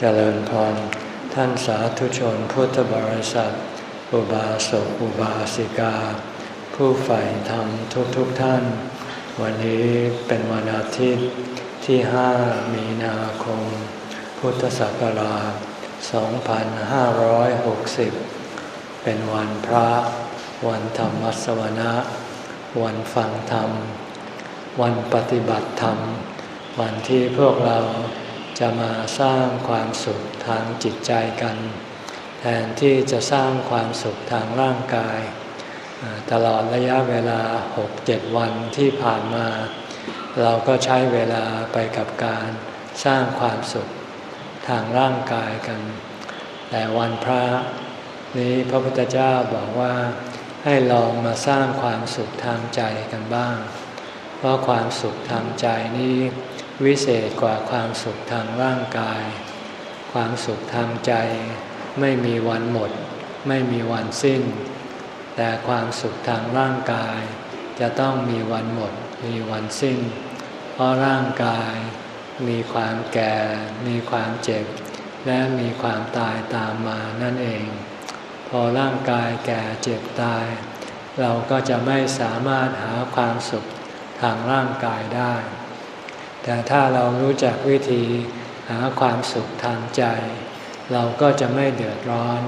เจริญพร ท่านสาธุชนพุทธบริษัท อุบาสกอุบาสิกา ผู้ใฝ่ธรรมทุกทุกท่าน วันนี้เป็นวันอาทิตย์ที่ห้ามีนาคม พุทธศักราช 2560 เป็นวันพระ วันธรรมสวนะ วันฟังธรรม วันปฏิบัติธรรม วันที่พวกเรา จะมาสร้างความสุขทางจิตใจกัน แทนที่จะสร้างความสุขทางร่างกาย ตลอดระยะเวลา 6-7 วันที่ผ่านมา เราก็ใช้เวลาไปกับการสร้างความสุขทางร่างกายกัน แต่วันพระนี้พระพุทธเจ้าบอกว่าให้ลองมาสร้างความสุขทางใจกันบ้าง เพราะความสุขทางใจนี้ วิเศษกว่าความสุขทางร่างกาย ความสุขทางใจ ไม่มีวันหมด ไม่มีวันสิ้น แต่ความสุขทางร่างกาย จะต้องมีวันหมด มีวันสิ้น เพราะร่างกายมีความแก่ มีความเจ็บ และมีความตายตามมานั่นเอง พอร่างกายแก่เจ็บตาย เราก็จะไม่สามารถหาความสุขทางร่างกายได้ แต่ถ้าเรารู้จักวิธีหาความสุขทางใจ เราก็จะไม่เดือดร้อน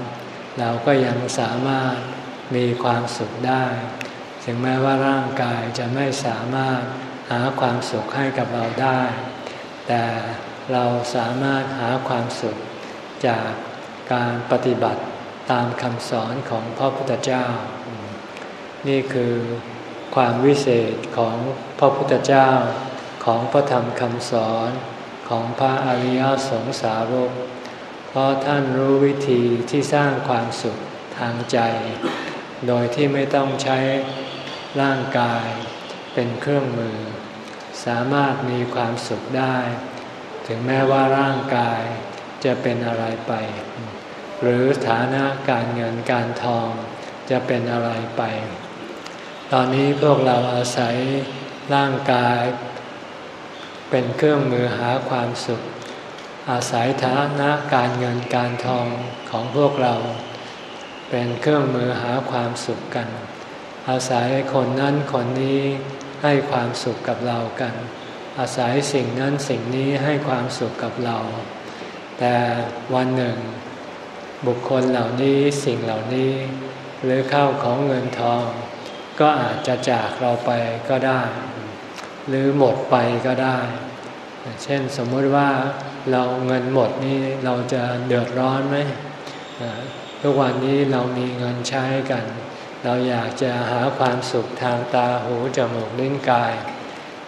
เราก็ยังสามารถมีความสุขได้ ถึงแม้ว่าร่างกายจะไม่สามารถหาความสุขให้กับเราได้ แต่เราสามารถหาความสุขจากการปฏิบัติตามคำสอนของพระพุทธเจ้า นี่คือความวิเศษของพระพุทธเจ้า ของพระธรรมคำสอนของพระอริยสงสาวก เพราะท่านรู้วิธีที่สร้างความสุขทางใจ โดยที่ไม่ต้องใช้ร่างกายเป็นเครื่องมือ สามารถมีความสุขได้ ถึงแม้ว่าร่างกายจะเป็นอะไรไป หรือฐานะการเงินการทองจะเป็นอะไรไป ตอนนี้พวกเราอาศัยร่างกาย เป็นเครื่องมือหาความสุข อาศัยฐานะการเงินการทองของพวกเรา เป็นเครื่องมือหาความสุขกัน อาศัยคนนั้นคนนี้ให้ความสุขกับเรากัน อาศัยสิ่งนั้นสิ่งนี้ให้ความสุขกับเรา แต่วันหนึ่ง บุคคลเหล่านี้สิ่งเหล่านี้ หรือข้าวของเงินทอง ก็อาจจะจากเราไปก็ได้ หรือหมดไปก็ได้ เช่นสมมติว่าเราเงินหมดนี่เราจะเดือดร้อนไหมทุกวันนี้เรามีเงินใช้กัน เราอยากจะหาความสุขทางตาหูจมูกลิ้นกาย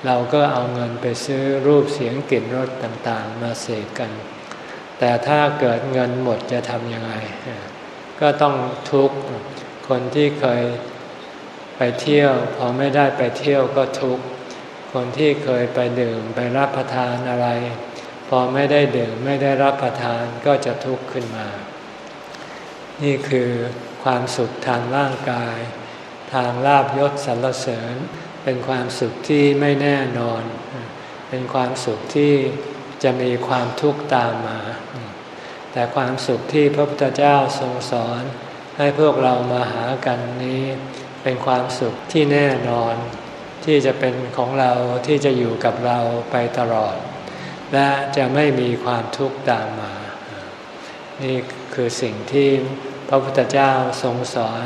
เราก็เอาเงินไปซื้อรูปเสียงกลิ่นรสต่างๆ มาเสกกัน แต่ถ้าเกิดเงินหมดจะทำยังไง ก็ต้องทุกข์คนที่เคยไปเที่ยว พอไม่ได้ไปเที่ยวก็ทุกข์ คนที่เคยไปดื่มไปรับประทานอะไร พอไม่ได้ดื่มไม่ได้รับประทานก็จะทุกข์ขึ้นมา นี่คือความสุขทางร่างกาย ทางลาบยศสรรเสริญ เป็นความสุขที่ไม่แน่นอน เป็นความสุขที่จะมีความทุกข์ตามมา แต่ความสุขที่พระพุทธเจ้าทรงสอนให้พวกเรามาหากันนี้ เป็นความสุขที่แน่นอน ที่จะเป็นของเราที่จะอยู่กับเราไปตลอด และจะไม่มีความทุกข์ตามมา นี่คือสิ่งที่พระพุทธเจ้าทรงสอน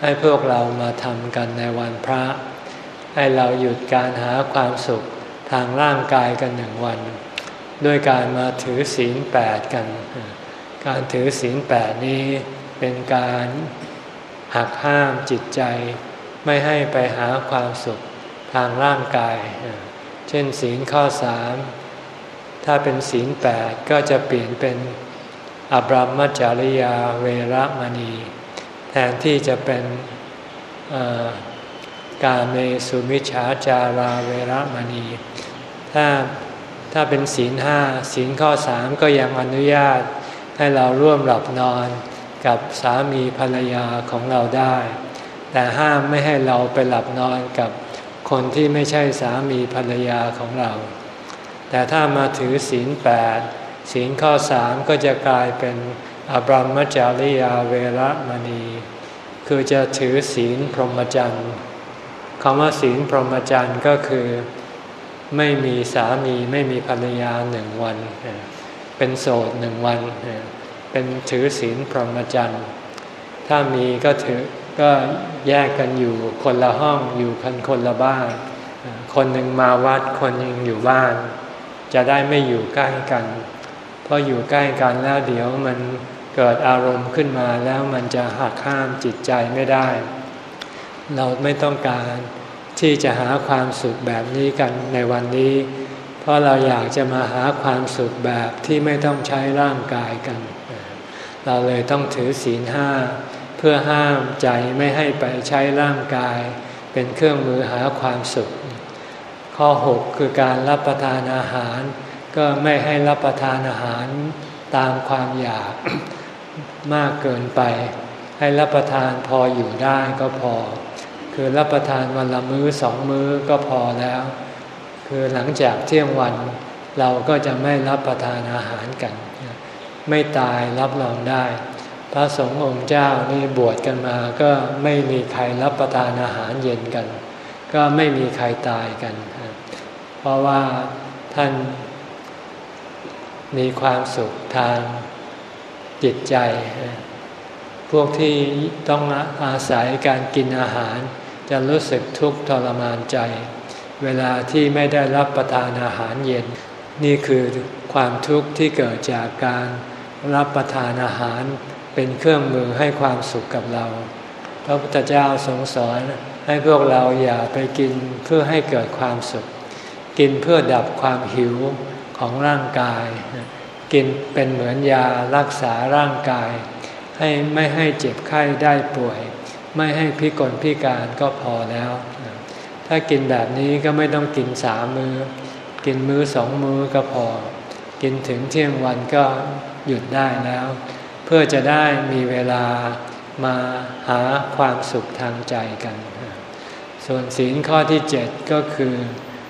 ให้พวกเรามาทำกันในวันพระ ให้เราหยุดการหาความสุขทางร่างกายกันหนึ่งวัน ด้วยการมาถือศีลแปดกัน การถือศีลแปดนี้เป็นการหักห้ามจิตใจ ไม่ให้ไปหาความสุข ทางร่างกาย เช่นศีลข้อสามถ้าเป็นศีลแปดก็จะเปลี่ยนเป็นอบรมจริยาเวรมณี แทนที่จะเป็นกาเมสุมิชาจาราเวรมณี ถ้าถ้าเป็นศีลห้าศีลข้อสามก็ยังอนุญาตให้เราร่วมหลับนอนกับสามีภรรยาของเราได้ แต่ห้ามไม่ให้เราไปหลับนอนกับ คนที่ไม่ใช่สามีภรรยาของเรา แต่ถ้ามาถือศีลแปดศีลข้อสามก็จะกลายเป็นอบรมจาริยาเวรมณี คือจะถือศีลพรหมจรรย์คำว่าศีลพรหมจรรย์ก็คือ ไม่มีสามีไม่มีภรรยาหนึ่งวัน เป็นโสดหนึ่งวัน เป็นถือศีลพรหมจรรย์ ถ้ามีก็ถือ ก็แยกกันอยู่คนละห้องอยู่กันคนละบ้าน คนหนึ่งมาวัดคนหนึ่งอยู่บ้าน จะได้ไม่อยู่ใกล้กัน เพราะอยู่ใกล้กันแล้วเดี๋ยวมันเกิดอารมณ์ขึ้นมาแล้วมันจะหักห้ามจิตใจไม่ได้ เราไม่ต้องการที่จะหาความสุขแบบนี้กันในวันนี้ เพราะเราอยากจะมาหาความสุขแบบที่ไม่ต้องใช้ร่างกายกัน เราเลยต้องถือศีลห้า เพื่อห้ามใจไม่ให้ไปใช้ร่างกาย เป็นเครื่องมือหาความสุข ข้อ 6 คือการรับประทานอาหาร ก็ไม่ให้รับประทานอาหารตามความอยากมากเกินไป ให้รับประทานพออยู่ได้ก็พอ คือรับประทานวันละมื้อสองมื้อก็พอแล้ว คือหลังจากเที่ยงวันเราก็จะไม่รับประทานอาหารกัน ไม่ตายรับรองได้ พระสงฆ์องค์เจ้านี่บวชกันมาก็ไม่มีใครรับประทานอาหารเย็นกัน ก็ไม่มีใครตายกัน เพราะว่าท่านมีความสุขทางจิตใจ พวกที่ต้องอาศัยการกินอาหาร จะรู้สึกทุกข์ทรมานใจ เวลาที่ไม่ได้รับประทานอาหารเย็น นี่คือความทุกข์ที่เกิดจากการรับประทานอาหาร เป็นเครื่องมือให้ความสุขกับเรา พระพุทธเจ้าทรงสอนให้พวกเราอย่าไปกินเพื่อให้เกิดความสุข กินเพื่อดับความหิวของร่างกาย กินเป็นเหมือนยารักษาร่างกาย ให้ไม่ให้เจ็บไข้ได้ป่วย ไม่ให้พิกลพิการก็พอแล้ว ถ้ากินแบบนี้ก็ไม่ต้องกินสามมือ้อ กินมื้อสองมื้อก็พอ กินถึงเที่ยงวันก็หยุดได้แล้ว เพื่อจะได้มีเวลามาหาความสุขทางใจกัน ส่วนศีลข้อที่เจ็ดก็คือ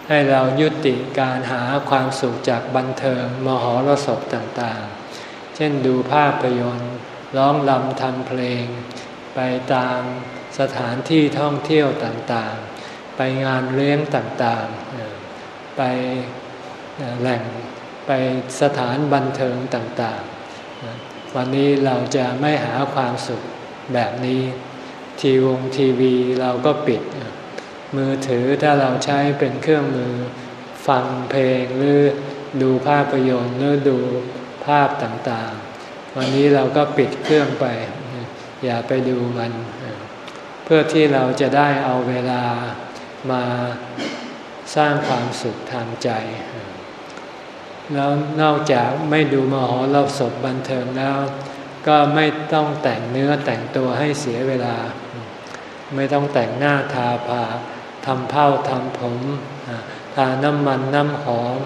ให้เรายุติการหาความสุขจากบันเทิงมหรสพต่างๆ เช่นดูภาพยนตร์ร้องลำทำเพลง ไปตามสถานที่ท่องเที่ยวต่างๆ ไปงานเลี้ยงต่างๆ ไปแหล่งไปสถานบันเทิงต่างๆ วันนี้เราจะไม่หาความสุขแบบนี้ ทีวงทีวีเราก็ปิด มือถือถ้าเราใช้เป็นเครื่องมือ ฟังเพลงหรือดูภาพยนตร์หรือดูภาพต่างๆ วันนี้เราก็ปิดเครื่องไป อย่าไปดูมัน เพื่อที่เราจะได้เอาเวลามาสร้างความสุขทางใจ แล้วนอกจากไม่ดูมหรสพบันเทิงแล้ว ก็ไม่ต้องแต่งเนื้อแต่งตัวให้เสียเวลา ไม่ต้องแต่งหน้าทาผาทำเผ้าทำผมทาน้ำมันน้ำหอม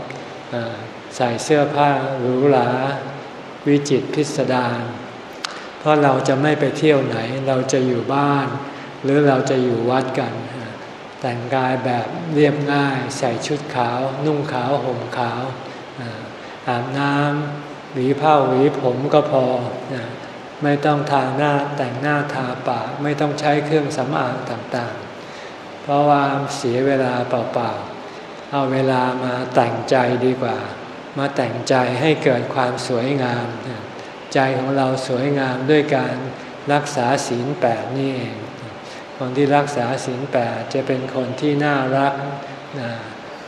ใส่เสื้อผ้าหรูหราวิจิตพิสดารเพราะเราจะไม่ไปเที่ยวไหนเราจะอยู่บ้าน หรือเราจะอยู่วัดกัน แต่งกายแบบเรียบง่าย ใส่ชุดขาว นุ่งขาวห่มขาว อาบน้ำหวีผ้าหวีผมก็พอไม่ต้องทาหน้าแต่งหน้าทาปากไม่ต้องใช้เครื่องสำอางต่างๆ เพราะว่าเสียเวลาเปล่าๆ เอาเวลามาแต่งใจดีกว่า มาแต่งใจให้เกิดความสวยงาม ใจของเราสวยงามด้วยการรักษาศีลแปดนี่เอง คนที่รักษาศีลแปดจะเป็นคนที่น่ารัก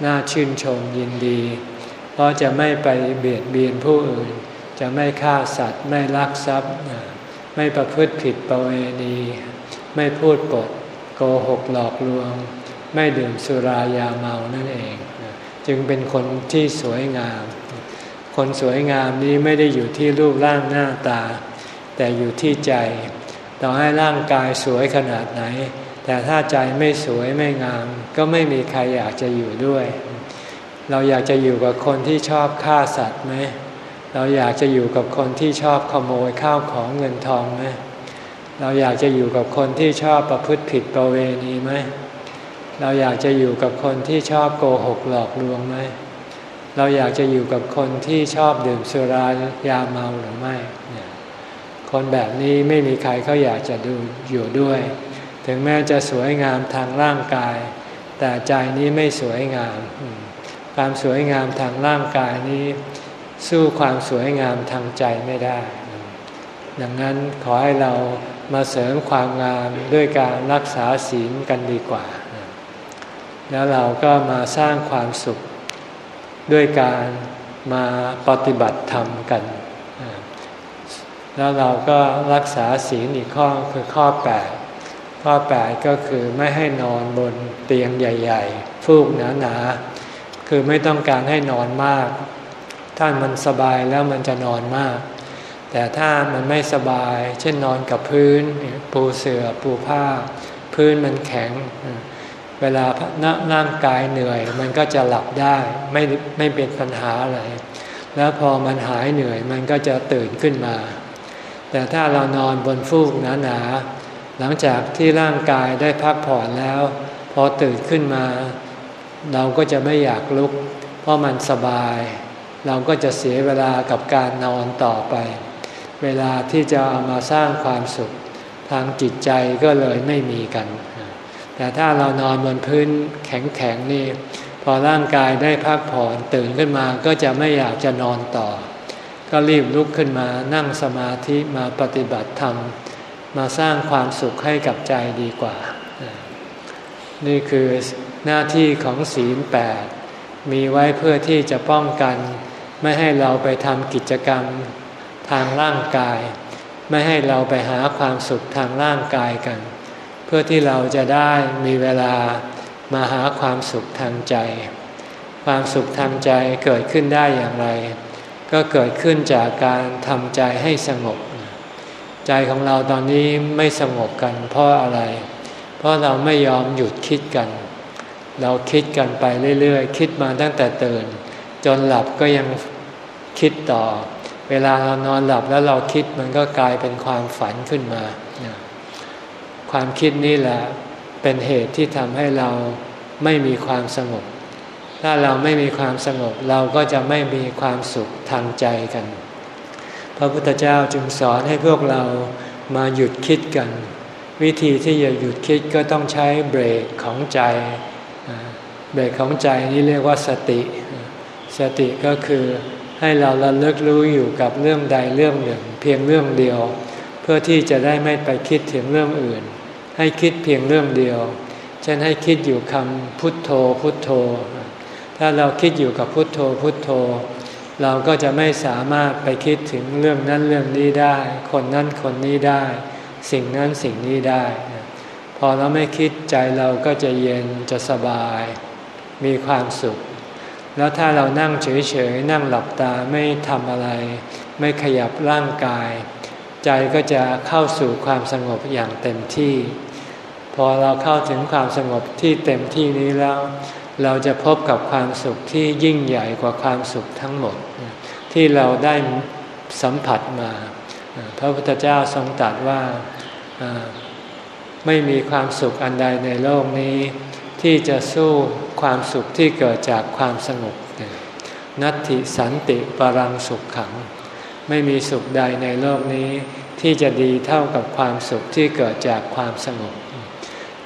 น่าชื่นชมยินดี เพราะจะไม่ไปเบียดเบียนผู้อื่น จะไม่ฆ่าสัตว์ ไม่ลักทรัพย์ ไม่ประพฤติผิดประเวณี ไม่พูดปดโกหกหลอกลวง ไม่ดื่มสุรายาเมานั่นเอง จึงเป็นคนที่สวยงาม คนสวยงามนี้ไม่ได้อยู่ที่รูปร่างหน้าตา แต่อยู่ที่ใจ ต่อให้ร่างกายสวยขนาดไหน แต่ถ้าใจไม่สวยไม่งาม ก็ไม่มีใครอยากจะอยู่ด้วย เราอยากจะอยู่กับคนที่ชอบฆ่าสัตว์ไหม เราอยากจะอยู่กับคนที่ชอบขโมยข้าวของเงินทองไหม เราอยากจะอยู่กับคนที่ชอบประพฤติผิดประเวณีไหม เราอยากจะอยู่กับคนที่ชอบโกหกหลอกลวงไหม เราอยากจะอยู่กับคนที่ชอบดื่มสุรายาเมาหรือไม่ คนแบบนี้ไม่มีใครเขาอยากจะดูอยู่ด้วย ถึงแม้จะสวยงามทางร่างกาย แต่ใจนี้ไม่สวยงาม ความสวยงามทางร่างกายนี้ สู้ความสวยงามทางใจไม่ได้ ดังนั้นขอให้เรามาเสริมความงามด้วยการรักษาศีลกันดีกว่า แล้วเราก็มาสร้างความสุข ด้วยการมาปฏิบัติธรรมกัน แล้วเราก็รักษาศีลอีกข้อคือข้อแปดข้อแปดก็คือไม่ให้นอนบนเตียงใหญ่ ๆ ฟูกหนาๆ คือไม่ต้องการให้นอนมาก ถ้ามันสบายแล้วมันจะนอนมาก แต่ถ้ามันไม่สบาย เช่นนอนกับพื้น ปูเสือ่อปูผ้า พื้นมันแข็ง เวลาร่างกายเหนื่อย มันก็จะหลับได้ไม่ไม่เป็นปัญหาอะไร แล้วพอมันหายเหนื่อยมันก็จะตื่นขึ้นมา แต่ถ้าเรานอนบนฟูกหนาๆหลังจากที่ร่างกายได้พักผ่อนแล้ว พอตื่นขึ้นมา เราก็จะไม่อยากลุก เพราะมันสบาย เราก็จะเสียเวลากับการนอนต่อไป เวลาที่จะเอามาสร้างความสุข ทางจิตใจก็เลยไม่มีกัน แต่ถ้าเรานอนบนพื้นแข็งๆนี่ พอร่างกายได้พักผ่อนตื่นขึ้นมาก็จะไม่อยากจะนอนต่อ ก็รีบลุกขึ้นมานั่งสมาธิมาปฏิบัติธรรม มาสร้างความสุขให้กับใจดีกว่า นี่คือ หน้าที่ของศีลแปดมีไว้เพื่อที่จะป้องกัน ไม่ให้เราไปทำกิจกรรมทางร่างกาย ไม่ให้เราไปหาความสุขทางร่างกายกัน เพื่อที่เราจะได้มีเวลามาหาความสุขทางใจ ความสุขทางใจเกิดขึ้นได้อย่างไร ก็เกิดขึ้นจากการทำใจให้สงบ ใจของเราตอนนี้ไม่สงบกันเพราะอะไร เพราะเราไม่ยอมหยุดคิดกัน เราคิดกันไปเรื่อยๆ คิดมาตั้งแต่ตื่น จนหลับก็ยังคิดต่อ เวลาเรานอนหลับแล้วเราคิดมันก็กลายเป็นความฝันขึ้นมา ความคิดนี่แหละเป็นเหตุที่ทำให้เราไม่มีความสงบ ถ้าเราไม่มีความสงบเราก็จะไม่มีความสุขทางใจกัน พระพุทธเจ้าจึงสอนให้พวกเรามาหยุดคิดกัน วิธีที่จะหยุดคิดก็ต้องใช้เบรกของใจ เบรกของใจนี่เรียกว่าสติ สติก็คือให้เราระลึกรู้อยู่กับเรื่องใดเรื่องหนึ่ง เพียงเรื่องเดียว เพื่อที่จะได้ไม่ไปคิดถึงเรื่องอื่น ให้คิดเพียงเรื่องเดียวเช่นให้คิดอยู่คำพุทโธพุทโธ ถ้าเราคิดอยู่กับพุทโธพุทโธ เราก็จะไม่สามารถไปคิดถึงเรื่องนั้นเรื่องนี้ได้ คนนั้นคนนี้ได้ สิ่งนั้นสิ่งนี้ได้ พอเราไม่คิดใจเราก็จะเย็นจะสบาย มีความสุข แล้วถ้าเรานั่งเฉยๆนั่งหลับตาไม่ทำอะไร ไม่ขยับร่างกาย ใจก็จะเข้าสู่ความสงบอย่างเต็มที่ พอเราเข้าถึงความสงบที่เต็มที่นี้แล้ว เราจะพบกับความสุขที่ยิ่งใหญ่กว่าความสุขทั้งหมด ที่เราได้สัมผัสมา พระพุทธเจ้าทรงตรัสว่าไม่มีความสุขอันใดในโลกนี้ ที่จะสู้ความสุขที่เกิดจากความสงบนัตติสันติปรังสุขขัง ไม่มีสุขใดในโลกนี้ ที่จะดีเท่ากับความสุขที่เกิดจากความสงบ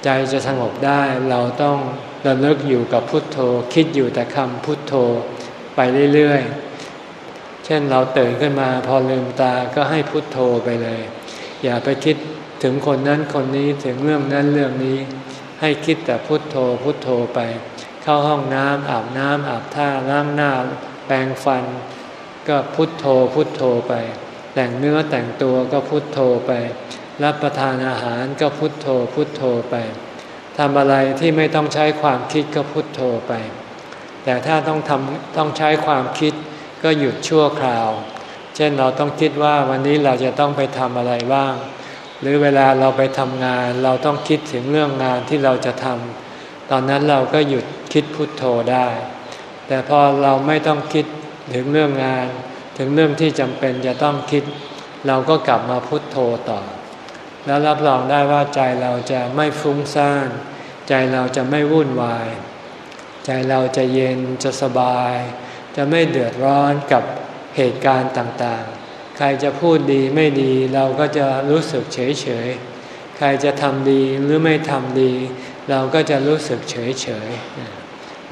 ใจจะสงบได้เราต้องระลึกอยู่กับพุทโธ คิดอยู่แต่คำพุทโธไปเรื่อยๆ เช่นเราตื่นขึ้นมาพอลืมตาก็ให้พุทโธไปเลย อย่าไปคิดถึงคนนั้นคนนี้ถึงเรื่องนั้นเรื่องนี้ ให้คิดแต่พุทโธพุทโธไป เข้าห้องน้ำอาบน้ำอาบท่าล้างหน้าแปรงฟัน ก็พุทโธพุทโธไป แต่งเนื้อแต่งตัวก็พุทโธไป รับประทานอาหารก็พุทโธพุทโธไปทำอะไรที่ไม่ต้องใช้ความคิดก็พุทโธไป แต่ถ้าต้องทำต้องใช้ความคิดก็หยุดชั่วคราว เช่นเราต้องคิดว่าวันนี้เราจะต้องไปทำอะไรบ้าง หรือเวลาเราไปทำงานเราต้องคิดถึงเรื่องงานที่เราจะทำตอนนั้นเราก็หยุดคิดพุทโธได้ แต่พอเราไม่ต้องคิดถึงเรื่องงาน ถึงเรื่องที่จำเป็นจะต้องคิด เราก็กลับมาพุทโธต่อ แล้วรับรองได้ว่าใจเราจะไม่ฟุ้งซ่านใจเราจะไม่วุ่นวาย ใจเราจะเย็นจะสบาย จะไม่เดือดร้อนกับเหตุการณ์ต่าง ใครจะพูดดีไม่ดีเราก็จะรู้สึกเฉยเฉยใครจะทำดีหรือไม่ทำดี เราก็จะรู้สึกเฉยเฉย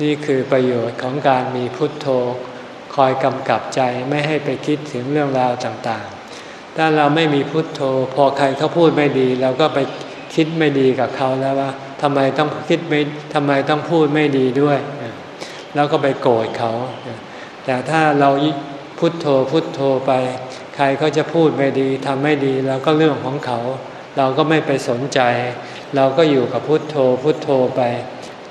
นี่คือประโยชน์ของการมีพุทโธ คอยกำกับใจไม่ให้ไปคิดถึงเรื่องราวต่างๆ ถ้าเราไม่มีพุทโธ พอใครเขาพูดไม่ดี เราก็ไปคิดไม่ดีกับเขาแล้วว่าทำไมต้องคิดไม่ทำไมต้องพูดไม่ดีด้วย แล้วก็ไปโกรธเขา แต่ถ้าเราพุทโธพุทโธไป ใครเขาจะพูดไม่ดีทำไม่ดีแล้วก็เรื่องของเขา เราก็ไม่ไปสนใจ เราก็อยู่กับพุทโธพุทโธไป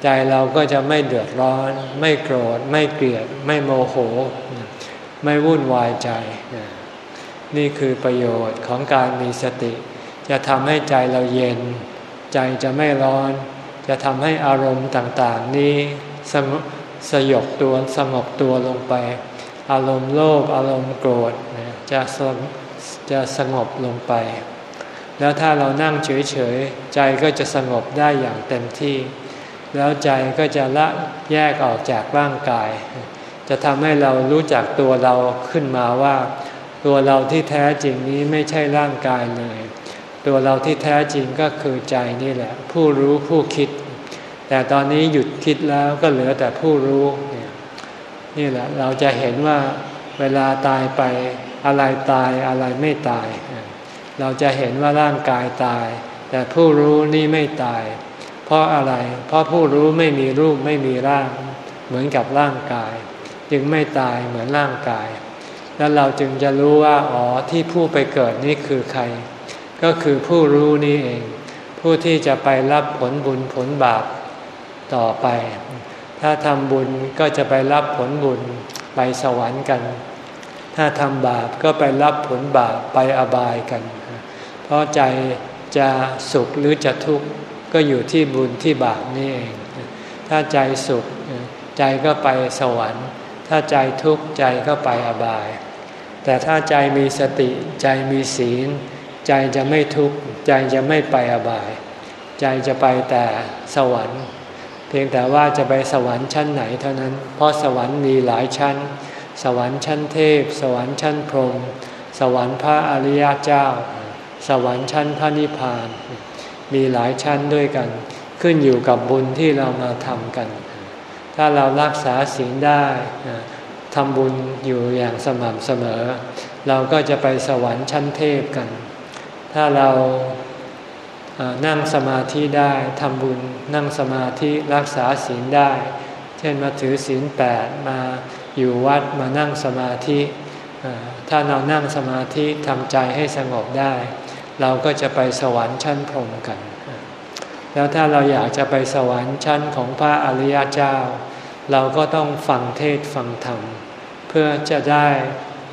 ใจเราก็จะไม่เดือดร้อน ไม่โกรธ ไม่เกลียด ไม่โมโห ไม่วุ่นวายใจ นี่คือประโยชน์ของการมีสติ จะทำให้ใจเราเย็น ใจจะไม่ร้อน จะทำให้อารมณ์ต่างๆ นี้สสยบตัวสงบตัวลงไป อารมณ์โลภอารมณ์โกรธ จะจะสงบลงไป แล้วถ้าเรานั่งเฉยๆ ใจก็จะสงบได้อย่างเต็มที่ แล้วใจก็จะละแยกออกจากร่างกาย จะทำให้เรารู้จักตัวเราขึ้นมาว่า ตัวเราที่แท้จริงนี้ไม่ใช่ร่างกายเลย ตัวเราที่แท้จริงก็คือใจนี่แหละ ผู้รู้ผู้คิด แต่ตอนนี้หยุดคิดแล้วก็เหลือแต่ผู้รู้นี่แหละเราจะเห็นว่าเวลาตายไป อะไรตายอะไรไม่ตาย เราจะเห็นว่าร่างกายตาย แต่ผู้รู้นี่ไม่ตาย เพราะอะไร เพราะผู้รู้ไม่มีรูปไม่มีร่าง เหมือนกับร่างกาย จึงไม่ตายเหมือนร่างกาย แล้วเราจึงจะรู้ว่าอ๋อที่ผู้ไปเกิดนี่คือใคร ก็คือผู้รู้นี่เอง ผู้ที่จะไปรับผลบุญผลบาปต่อไป ถ้าทำบุญก็จะไปรับผลบุญไปสวรรค์กัน ถ้าทำบาปก็ไปรับผลบาปไปอบายกัน เพราะใจจะสุขหรือจะทุกข์ก็อยู่ที่บุญที่บาปนี่เอง ถ้าใจสุขใจก็ไปสวรรค์ ถ้าใจทุกข์ใจก็ไปอบาย แต่ถ้าใจมีสติใจมีศีล ใจจะไม่ทุกข์ใจจะไม่ไปอบาย ใจจะไปแต่สวรรค์ เพียงแต่ว่าจะไปสวรรค์ชั้นไหนเท่านั้น เพราะสวรรค์มีหลายชั้น สวรรค์ชั้นเทพ สวรรค์ชั้นพรหมสวรรค์พระอริยเจ้า สวรรค์ชั้นพระนิพพาน มีหลายชั้นด้วยกัน ขึ้นอยู่กับบุญที่เรามาทำกัน ถ้าเรารักษาสิ่งได้ทำบุญอยู่อย่างสม่ำเสมอ เราก็จะไปสวรรค์ชั้นเทพกัน ถ้าเรานั่งสมาธิได้ทำบุญนั่งสมาธิรักษาศีลได้ ช่นมาถือศีลแปดมาอยู่วัดมานั่งสมาธิ ถ้าเรานั่งสมาธิทำใจให้สงบได้ เราก็จะไปสวรรค์ชั้นพรหมกัน แล้วถ้าเราอยากจะไปสวรรค์ชั้นของพระอริยเจ้า เราก็ต้องฟังเทศฟังธรรม เพื่อจะได้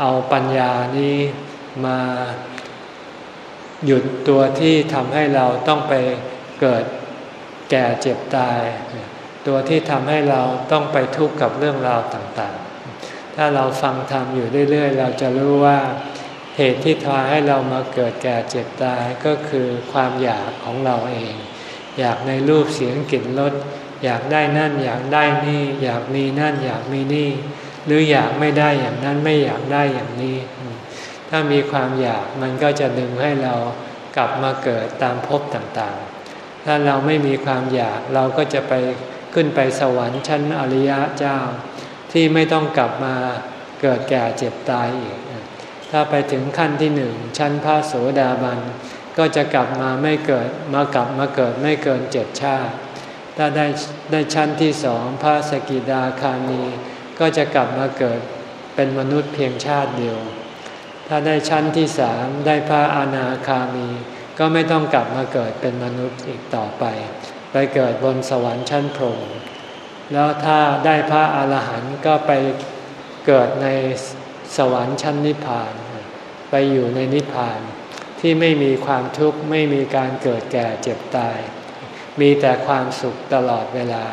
เอาปัญญานี้มาหยุดตัวที่ทำให้เราต้องไปเกิดแก่เจ็บตาย ตัวที่ทำให้เราต้องไปทุกข์กับเรื่องราวต่างๆ ถ้าเราฟังธรรมอยู่เรื่อย ๆ เราจะรู้ว่าเหตุที่ทำให้เรามาเกิดแก่เจ็บตายก็คือความอยากของเราเอง อยากในรูปเสียงกลิ่นรสอยากได้นั่นอยากได้นี่ อยากมีนั่นอยากมีนี่ หรืออยากไม่ได้อย่างนั้นไม่อยากได้อย่างนี้ ถ้ามีความอยากมันก็จะดึงให้เรากลับมาเกิดตามภพต่างๆ ถ้าเราไม่มีความอยากเราก็จะไป ขึ้นไปสวรรค์ชั้นอริยะเจ้า ที่ไม่ต้องกลับมาเกิดแก่เจ็บตายอีก ถ้าไปถึงขั้นที่หนึ่งชั้นพระโสดาบัน ก็จะกลับมาไม่เกิดมากลับมาเกิดไม่เกินเจ็ดชาติ ถ้าได้ได้ชั้นที่สองพระสกิดาคามี ก็จะกลับมาเกิดเป็นมนุษย์เพียงชาติเดียว ถ้าได้ชั้นที่สามได้พระอนาคามี ก็ไม่ต้องกลับมาเกิดเป็นมนุษย์อีกต่อไป ไปเกิดบนสวรรค์ชั้นพรหมแล้วถ้าได้พระอาหารหันต์ก็ไปเกิดในสวรรค์ชั้นนิพพาน ไปอยู่ในนิพพานที่ไม่มีความทุกข์ไม่มีการเกิดแก่เจ็บตาย มีแต่ความสุขตลอดเวลา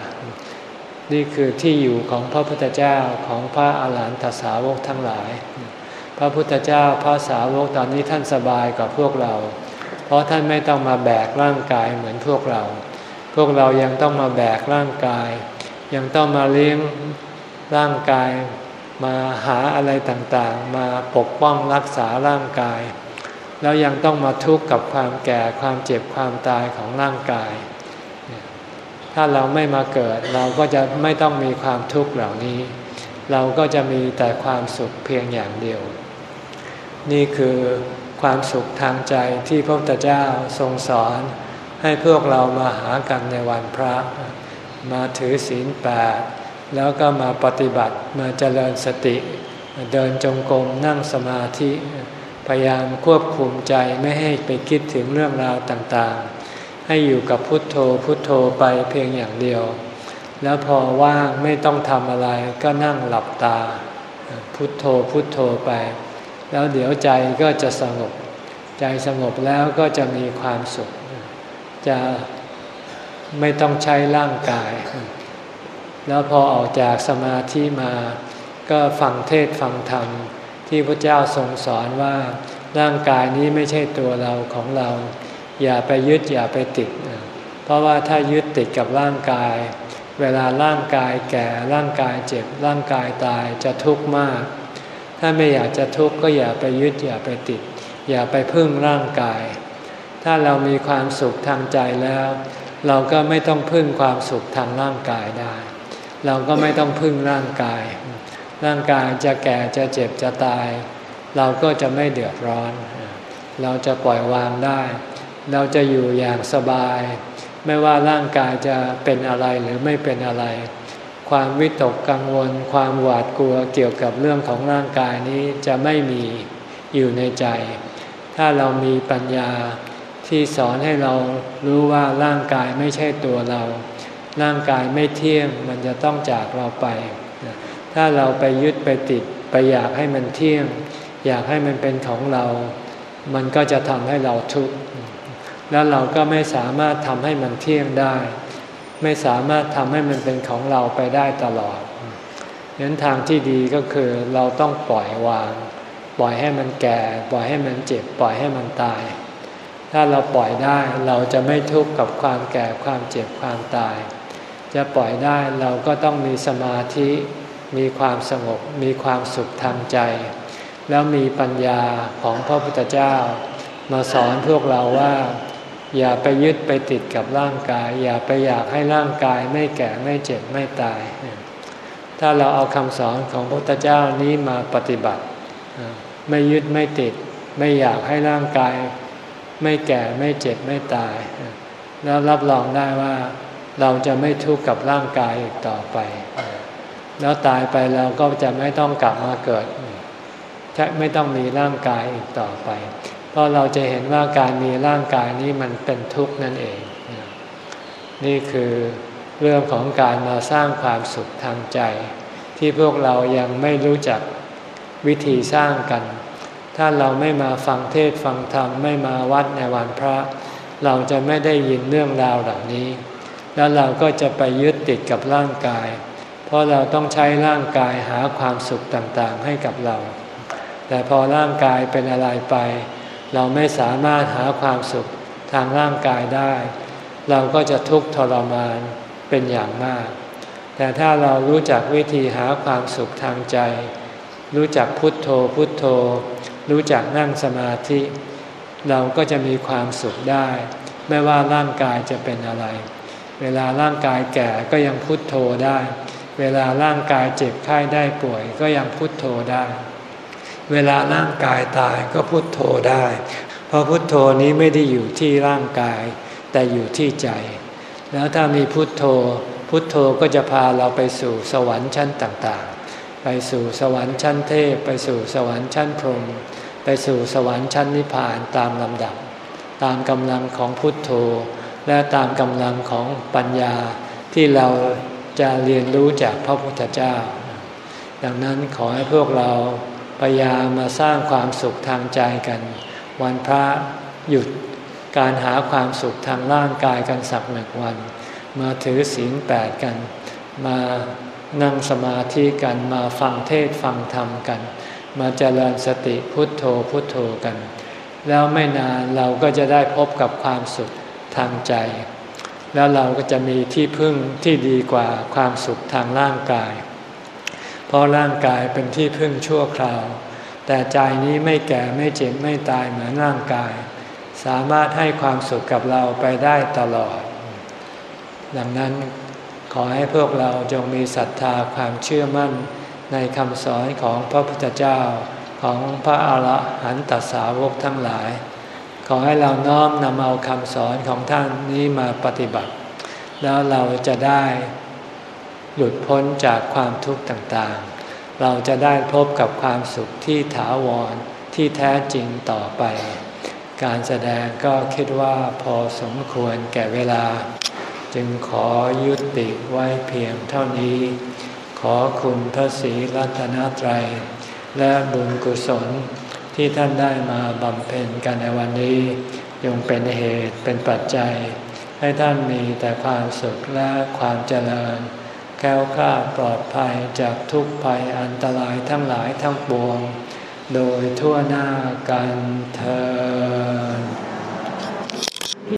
นี่คือที่อยู่ของพระพุทธเจ้าของพระอาหารหันตสาวกทั้งหลาย พระพุทธเจ้าพระสาวกตอนนี้ท่านสบายกว่าพวกเรา เพราะท่านไม่ต้องมาแบกร่างกายเหมือนพวกเรา พวกเรายังต้องมาแบกร่างกาย ยังต้องมาเลี้ยงร่างกาย มาหาอะไรต่างๆ มาปกป้องรักษาร่างกาย แล้วยังต้องมาทุกข์กับความแก่ความเจ็บความตายของร่างกาย ถ้าเราไม่มาเกิดเราก็จะไม่ต้องมีความทุกข์เหล่านี้ เราก็จะมีแต่ความสุขเพียงอย่างเดียว นี่คือความสุขทางใจที่พระพุทธเจ้าทรงสอน ให้พวกเรามาหากันในวันพระ มาถือศีลแปดแล้วก็มาปฏิบัติมาเจริญสติ เดินจงกรมนั่งสมาธิ พยายามควบคุมใจไม่ให้ไปคิดถึงเรื่องราวต่างๆ ให้อยู่กับพุทโธพุทโธไปเพียงอย่างเดียว แล้วพอว่างไม่ต้องทำอะไรก็นั่งหลับตา พุทโธพุทโธไป แล้วเดี๋ยวใจก็จะสงบ ใจสงบแล้วก็จะมีความสุข จะไม่ต้องใช้ร่างกาย แล้วพอออกจากสมาธิมาก็ฟังเทศฟังธรรม ที่พระเจ้าทรงสอนว่าร่างกายนี้ไม่ใช่ตัวเราของเรา อย่าไปยึดอย่าไปติด เพราะว่าถ้ายึดติดกับร่างกาย เวลาร่างกายแก่ร่างกายเจ็บ ร่างกายตายจะทุกข์มาก ถ้าไม่อยากจะทุกข์ก็อย่าไปยึดอย่าไปติด อย่าไปพึ่งร่างกาย ถ้าเรามีความสุขทางใจแล้ว เราก็ไม่ต้องพึ่งความสุขทางร่างกายได้ เราก็ไม่ต้องพึ่งร่างกาย ร่างกายจะแก่จะเจ็บจะตาย เราก็จะไม่เดือดร้อน เราจะปล่อยวางได้ เราจะอยู่อย่างสบาย ไม่ว่าร่างกายจะเป็นอะไรหรือไม่เป็นอะไร ความวิตกกังวล ความหวาดกลัวเกี่ยวกับเรื่องของร่างกายนี้จะไม่มีอยู่ในใจ ถ้าเรามีปัญญา ที่สอนให้เรารู้ว่าร่างกายไม่ใช่ตัวเรา ร่างกายไม่เที่ยงมันจะต้องจากเราไป ถ้าเราไปยึดไปติดไปอยากให้มันเที่ยง อยากให้มันเป็นของเรา มันก็จะทำให้เราทุกข์แล้วเราก็ไม่สามารถทำให้มันเที่ยงได้ ไม่สามารถทำให้มันเป็นของเราไปได้ตลอดฉะนั้นทางที่ดีก็คือเราต้องปล่อยวาง ปล่อยให้มันแก่ ปล่อยให้มันเจ็บ ปล่อยให้มันตาย ถ้าเราปล่อยได้เราจะไม่ทุกข์กับความแก่ความเจ็บความตาย จะปล่อยได้เราก็ต้องมีสมาธิ มีความสงบ มีความสุขทางใจ แล้วมีปัญญาของพระพุทธเจ้า มาสอนพวกเราว่า อย่าไปยึดไปติดกับร่างกาย อย่าไปอยากให้ร่างกายไม่แก่ไม่เจ็บไม่ตาย ถ้าเราเอาคำสอนของพระพุทธเจ้านี้มาปฏิบัติ ไม่ยึดไม่ติด ไม่อยากให้ร่างกาย ไม่แก่ไม่เจ็บไม่ตาย แล้วรับรองได้ว่าเราจะไม่ทุกข์กับร่างกายอีกต่อไป แล้วตายไปเราก็จะไม่ต้องกลับมาเกิดจะไม่ต้องมีร่างกายอีกต่อไป เพราะเราจะเห็นว่าการมีร่างกายนี้มันเป็นทุกข์นั่นเอง นี่คือเรื่องของการมาสร้างความสุขทางใจ ที่พวกเรายังไม่รู้จักวิธีสร้างกัน ถ้าเราไม่มาฟังเทศฟังธรรมไม่มาวัดในวันพระ เราจะไม่ได้ยินเรื่องราวเหล่านี้ แล้วเราก็จะไปยึดติดกับร่างกาย เพราะเราต้องใช้ร่างกายหาความสุขต่างๆให้กับเรา แต่พอร่างกายเป็นอะไรไป เราไม่สามารถหาความสุขทางร่างกายได้ เราก็จะทุกข์ทรมานเป็นอย่างมาก แต่ถ้าเรารู้จักวิธีหาความสุขทางใจ รู้จักพุทโธพุทโธ รู้จักนั่งสมาธิ เราก็จะมีความสุขได้ ไม่ว่าร่างกายจะเป็นอะไร เวลาร่างกายแก่ก็ยังพุทโธได้ เวลาร่างกายเจ็บไข้ได้ป่วย ก็ยังพุทโธได้ เวลาร่างกายตายก็พุทโธได้ เพราะพุทโธนี้ไม่ได้อยู่ที่ร่างกาย แต่อยู่ที่ใจ แล้วถ้ามีพุทโธ พุทโธก็จะพาเราไปสู่สวรรค์ชั้นต่างๆ ไปสู่สวรรค์ชั้นเทพ ไปสู่สวรรค์ชั้นพรหม ไปสู่สวรรค์ชั้นนิพพานตามลำดับ ตามกำลังของพุทโธ และตามกำลังของปัญญาที่เราจะเรียนรู้จากพระพุทธเจ้า ดังนั้นขอให้พวกเราพยายามมาสร้างความสุขทางใจกัน วันพระหยุดการหาความสุขทางร่างกายกันสักหนึ่งวัน มาถือศีลแปดกัน มานั่งสมาธิกันมาฟังเทศฟังธรรมกัน มาเจริญสติพุทโธพุทโธกัน แล้วไม่นานเราก็จะได้พบกับความสุขทางใจ แล้วเราก็จะมีที่พึ่งที่ดีกว่าความสุขทางร่างกาย เพราะร่างกายเป็นที่พึ่งชั่วคราว แต่ใจนี้ไม่แก่ไม่เจ็บไม่ตายเหมือนร่างกาย สามารถให้ความสุขกับเราไปได้ตลอด ดังนั้นขอให้พวกเราจงมีศรัทธาความเชื่อมั่น ในคำสอนของพระพุทธเจ้าของพระอาหารหันตสาวกทั้งหลาย ขอให้เราน้อมนำเอาคำสอนของท่านนี้มาปฏิบัติ แล้วเราจะได้หลุดพ้นจากความทุกข์ต่างๆ เราจะได้พบกับความสุขที่ถาวรที่แท้จริงต่อไป การแสดงก็คิดว่าพอสมควรแก่เวลา จึงขอยุติไว้เพียงเท่านี้ ขอคุณพระศรีรัตนตรัย และบุญกุศลที่ท่านได้มาบำเพ็ญกันในวันนี้ยงเป็นเหตุเป็นปัจจัย ให้ท่านมีแต่ความสุขและความเจริญ แก้วกล้าปลอดภัยจากทุกภัยอันตรายทั้งหลายทั้งปวง โดยทั่วหน้ากันเธอ